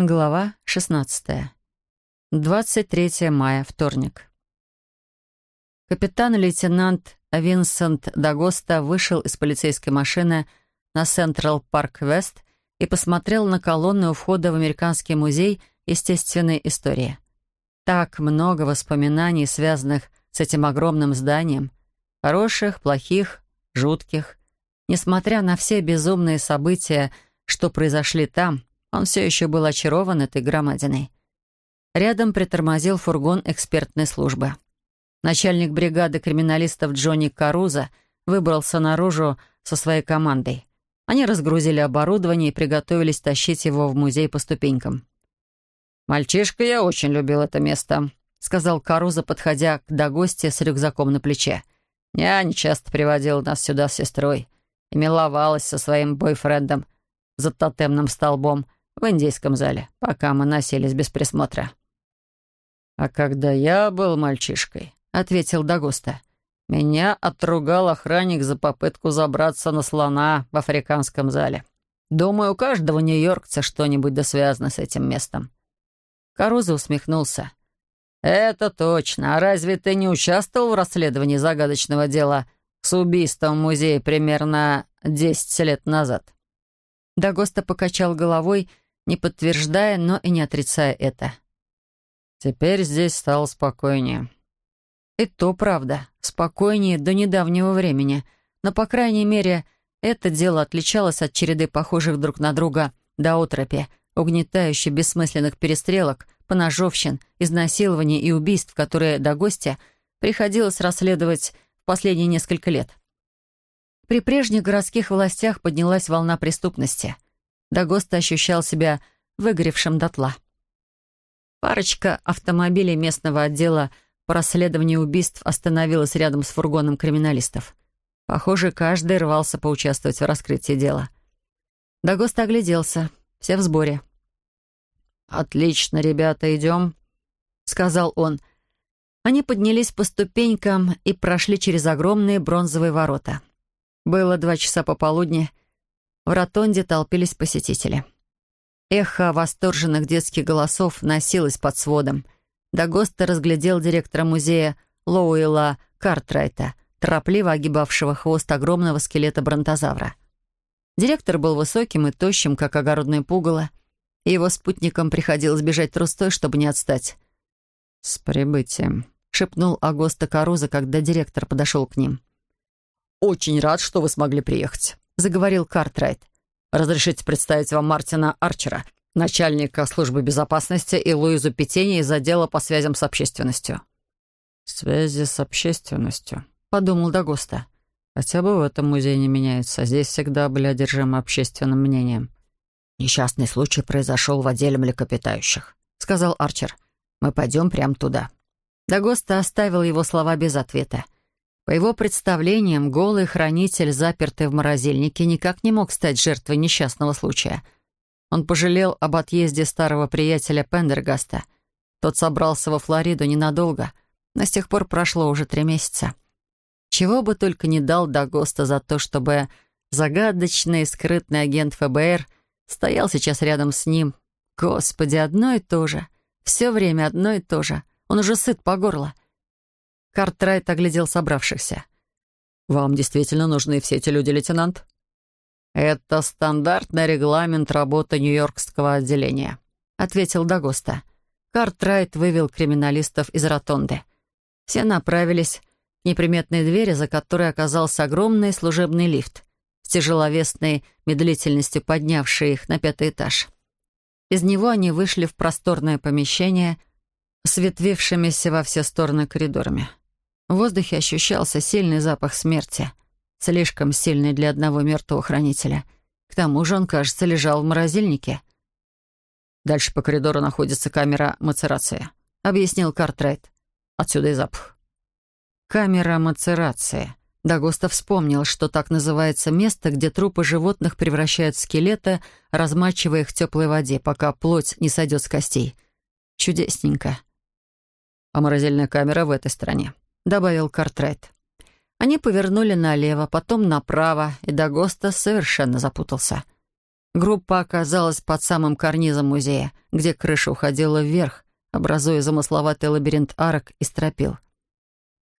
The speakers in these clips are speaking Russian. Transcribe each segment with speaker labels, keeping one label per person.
Speaker 1: Глава 16. 23 мая, вторник. Капитан-лейтенант Винсент Дагоста вышел из полицейской машины на Централ Парк Вест и посмотрел на колонны у входа в Американский музей естественной истории. Так много воспоминаний, связанных с этим огромным зданием. Хороших, плохих, жутких. Несмотря на все безумные события, что произошли там, он все еще был очарован этой громадиной. Рядом притормозил фургон экспертной службы. Начальник бригады криминалистов Джонни Каруза выбрался наружу со своей командой. Они разгрузили оборудование и приготовились тащить его в музей по ступенькам. «Мальчишка, я очень любил это место», — сказал Каруза, подходя к догости с рюкзаком на плече. «Няня часто приводила нас сюда с сестрой и миловалась со своим бойфрендом за тотемным столбом — в индийском зале, пока мы носились без присмотра». «А когда я был мальчишкой», — ответил Дагуста, «меня отругал охранник за попытку забраться на слона в африканском зале. Думаю, у каждого нью-йоркца что-нибудь да связано с этим местом». Каруза усмехнулся. «Это точно. А разве ты не участвовал в расследовании загадочного дела с убийством в музее примерно десять лет назад?» Дагоста покачал головой не подтверждая, но и не отрицая это. «Теперь здесь стало спокойнее». И то правда, спокойнее до недавнего времени, но, по крайней мере, это дело отличалось от череды похожих друг на друга до отропи, угнетающей бессмысленных перестрелок, поножовщин, изнасилований и убийств, которые до гостя приходилось расследовать в последние несколько лет. При прежних городских властях поднялась волна преступности — Дагоста ощущал себя выгоревшим дотла. Парочка автомобилей местного отдела по расследованию убийств остановилась рядом с фургоном криминалистов. Похоже, каждый рвался поучаствовать в раскрытии дела. Дагоста огляделся. Все в сборе. «Отлично, ребята, идем», — сказал он. Они поднялись по ступенькам и прошли через огромные бронзовые ворота. Было два часа пополудни, в ротонде толпились посетители. Эхо восторженных детских голосов носилось под сводом. Дагоста разглядел директора музея Лоуэлла Картрайта, торопливо огибавшего хвост огромного скелета бронтозавра. Директор был высоким и тощим, как огородное пугало, и его спутникам приходилось бежать трустой, чтобы не отстать. «С прибытием», — шепнул Агоста Каруза, когда директор подошел к ним. «Очень рад, что вы смогли приехать заговорил Картрайт. «Разрешите представить вам Мартина Арчера, начальника службы безопасности, и Луизу Петени из отдела по связям с общественностью». «Связи с общественностью», — подумал Дагоста. «Хотя бы в этом музее не меняется. Здесь всегда были одержимы общественным мнением». «Несчастный случай произошел в отделе млекопитающих», — сказал Арчер. «Мы пойдем прямо туда». Дагоста оставил его слова без ответа. По его представлениям, голый хранитель, запертый в морозильнике, никак не мог стать жертвой несчастного случая. Он пожалел об отъезде старого приятеля Пендергаста. Тот собрался во Флориду ненадолго, но с тех пор прошло уже три месяца. Чего бы только не дал Дагоста за то, чтобы загадочный скрытный агент ФБР стоял сейчас рядом с ним. Господи, одно и то же. Все время одно и то же. Он уже сыт по горло. Картрайт оглядел собравшихся. «Вам действительно нужны все эти люди, лейтенант?» «Это стандартный регламент работы Нью-Йоркского отделения», — ответил Дагоста. Картрайт вывел криминалистов из ротонды. Все направились к неприметной двери, за которой оказался огромный служебный лифт, с тяжеловесной медлительностью поднявший их на пятый этаж. Из него они вышли в просторное помещение с ветвившимися во все стороны коридорами. В воздухе ощущался сильный запах смерти, слишком сильный для одного мертвого хранителя. К тому же он, кажется, лежал в морозильнике. «Дальше по коридору находится камера мацерации», — объяснил Картрайт. «Отсюда и запах». Камера мацерации. Дагоста вспомнил, что так называется место, где трупы животных превращают в скелеты, размачивая их в теплой воде, пока плоть не сойдет с костей. Чудесненько. А морозильная камера в этой стороне добавил Картрайт. Они повернули налево, потом направо, и Дагоста совершенно запутался. Группа оказалась под самым карнизом музея, где крыша уходила вверх, образуя замысловатый лабиринт арок и стропил.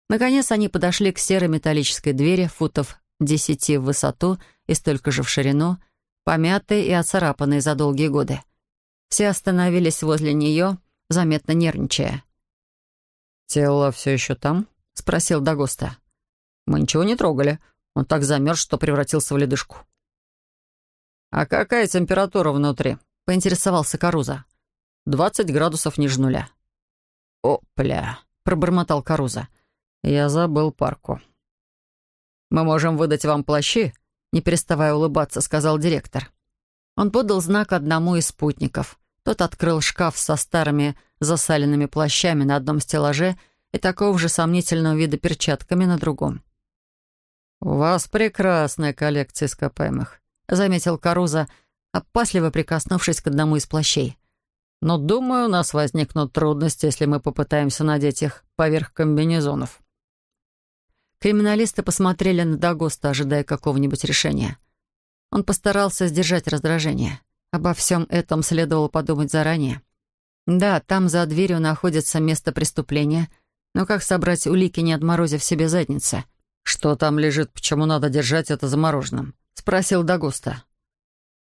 Speaker 1: Наконец они подошли к серой металлической двери, футов десяти в высоту и столько же в ширину, помятой и оцарапанной за долгие годы. Все остановились возле нее, заметно нервничая.
Speaker 2: «Тело все еще там?» — спросил Дагоста. «Мы ничего не трогали. Он так замерз, что превратился в ледышку». «А какая температура внутри?» — поинтересовался Каруза. «Двадцать градусов ниже нуля». «Опля!» — пробормотал Каруза. «Я забыл парку». «Мы можем выдать вам плащи?» Не переставая улыбаться, сказал директор. Он подал знак одному из спутников. Тот открыл шкаф со старыми засаленными плащами на одном стеллаже и такого же сомнительного вида перчатками на другом. «У вас прекрасная коллекция ископаемых», — заметил Каруза, опасливо прикоснувшись к одному из плащей. «Но, думаю, у нас возникнут трудности, если мы попытаемся надеть их поверх комбинезонов». Криминалисты посмотрели на Дагоста, ожидая какого-нибудь решения. Он постарался сдержать раздражение. Обо всем этом следовало подумать заранее. Да, там за дверью находится место преступления, но как собрать улики, не отморозив себе задницы? «Что там лежит, почему надо держать это замороженным?» — спросил Дагоста.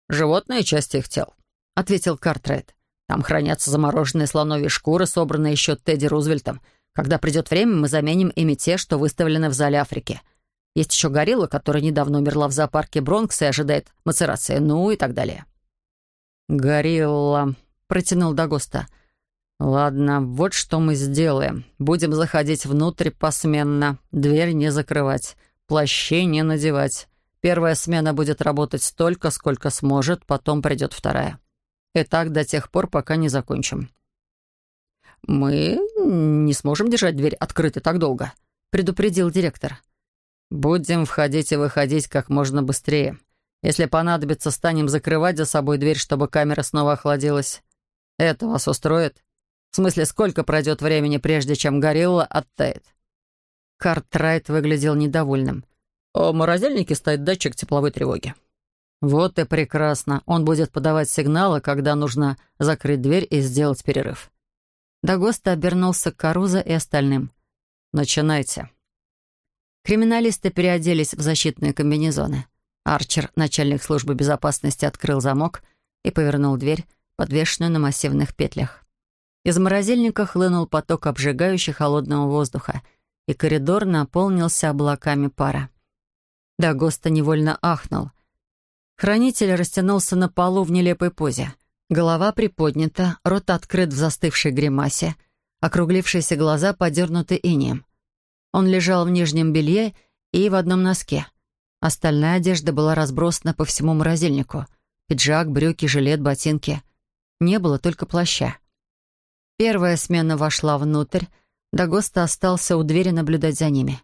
Speaker 2: «Животные части их тел», — ответил Картрайт. «Там хранятся замороженные слоновьи шкуры, собранные еще Тедди Рузвельтом, когда придет время, мы заменим ими те, что выставлены в зале Африки. Есть еще горилла, которая недавно умерла в зоопарке Бронкса и ожидает мацерации, ну и так далее». «Горилла», — протянул Дагоста. «Ладно, вот что мы сделаем. Будем заходить внутрь посменно, дверь не закрывать, плащей не надевать. Первая смена будет работать столько, сколько сможет, потом придет вторая. И так до тех пор, пока не закончим». «Мы не сможем держать дверь открытой так долго», — предупредил директор. «Будем входить и выходить как можно быстрее. Если понадобится, станем закрывать за собой дверь, чтобы камера снова охладилась. Это вас устроит? В смысле, сколько пройдет времени, прежде чем горилла оттает?» Картрайт выглядел недовольным. «В морозильнике стоит датчик тепловой тревоги». «Вот и прекрасно. Он будет подавать сигналы, когда нужно закрыть дверь и сделать перерыв». Дагоста обернулся к Каруза и остальным. «Начинайте». Криминалисты переоделись в защитные комбинезоны. Арчер, начальник службы безопасности, открыл замок и повернул дверь, подвешенную на массивных петлях. Из морозильника хлынул поток обжигающего холодного воздуха, и коридор наполнился облаками пара. Дагоста невольно ахнул. Хранитель растянулся на полу в нелепой позе — Голова приподнята, рот открыт в застывшей гримасе, округлившиеся глаза подернуты инеем. Он лежал в нижнем белье и в одном носке. Остальная одежда была разбросана по всему морозильнику. Пиджак, брюки, жилет, ботинки. Не было только плаща. Первая смена вошла внутрь. Дагоста остался у двери наблюдать за ними.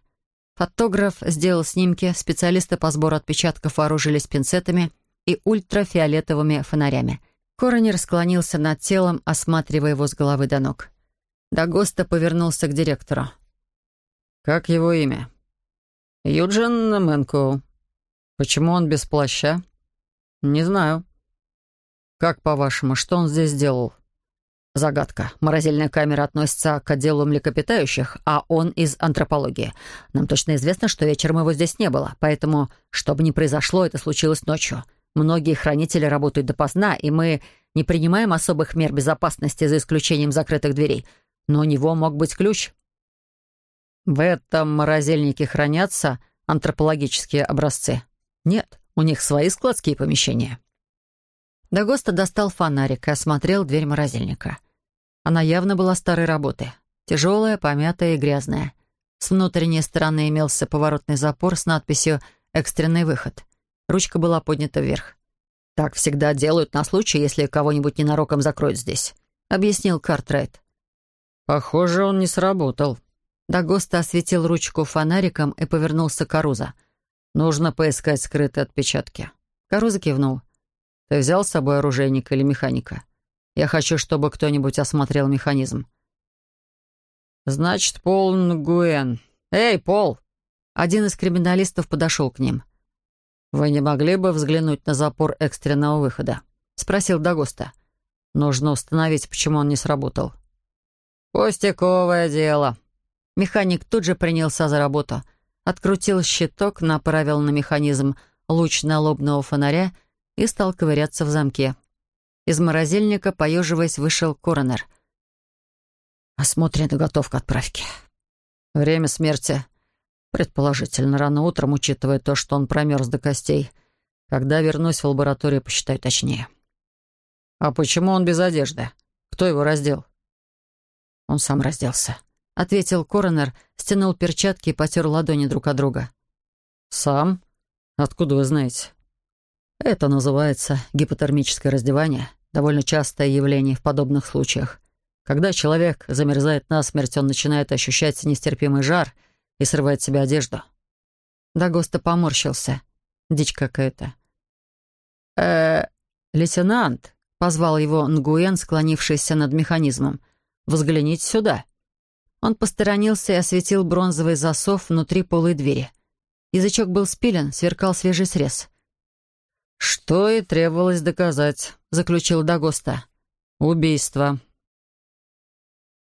Speaker 2: Фотограф сделал снимки, специалисты по сбору отпечатков вооружились пинцетами и ультрафиолетовыми фонарями — Коронер склонился над телом, осматривая его с головы до ног. Дагоста повернулся к директору. «Как его имя?» «Юджин Мэнкоу». «Почему он без плаща?» «Не знаю». «Как, по-вашему, что он здесь делал?» Загадка. Морозильная камера относится к отделу млекопитающих, а он из антропологии. Нам точно известно, что вечером его здесь не было, поэтому, что бы ни произошло, это случилось ночью. Многие хранители работают допоздна, и мы не принимаем особых мер безопасности за исключением закрытых дверей. Но у него мог быть ключ. В этом морозильнике хранятся антропологические образцы. Нет, у них свои складские помещения. Дагоста достал фонарик и осмотрел дверь морозильника. Она явно была старой работы. Тяжелая, помятая и грязная. С внутренней стороны имелся поворотный запор с надписью «Экстренный выход». Ручка была поднята вверх. «Так всегда делают на случай, если кого-нибудь ненароком закроют здесь», — объяснил Картрайт. «Похоже, он не сработал». Дагоста осветил ручку фонариком и повернулся к Каруза. «Нужно поискать скрытые отпечатки». Каруза кивнул. «Ты взял с собой оружейника или механика? Я хочу, чтобы кто-нибудь осмотрел механизм». «Значит, Пол Нгуэн. Эй, Пол!» Один из криминалистов подошел к ним. «Вы не могли бы взглянуть на запор экстренного выхода?» — спросил Дагоста. «Нужно установить, почему он не сработал». «Пустяковое дело». Механик тут же принялся за работу. Открутил щиток, направил на механизм луч налобного фонаря и стал ковыряться в замке. Из морозильника, поеживаясь, вышел коронер. «Осмотрена готовка отправки. Время смерти. Предположительно, рано утром, учитывая то, что он промерз до костей. Когда вернусь в лабораторию, посчитаю точнее». «А почему он без одежды? Кто его раздел?» Он сам разделся. Ответил коронер, стянул перчатки и потер ладони друг от друга. «Сам? Откуда вы знаете?» «Это называется гипотермическое раздевание. Довольно частое явление в подобных случаях. Когда человек замерзает насмерть, он начинает ощущать нестерпимый жар и срывает себе одежду». Дагоста поморщился. Дичь какая-то. э лейтенант», — позвал его Нгуэн, склонившийся над механизмом. Взгляните сюда». Он посторонился и осветил бронзовый засов внутри полой двери. Язычок был спилен, сверкал свежий срез. «Что и требовалось доказать», — заключил Дагоста. «Убийство.